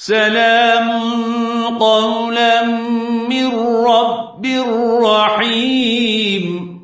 سلام قولا من رب رحيم.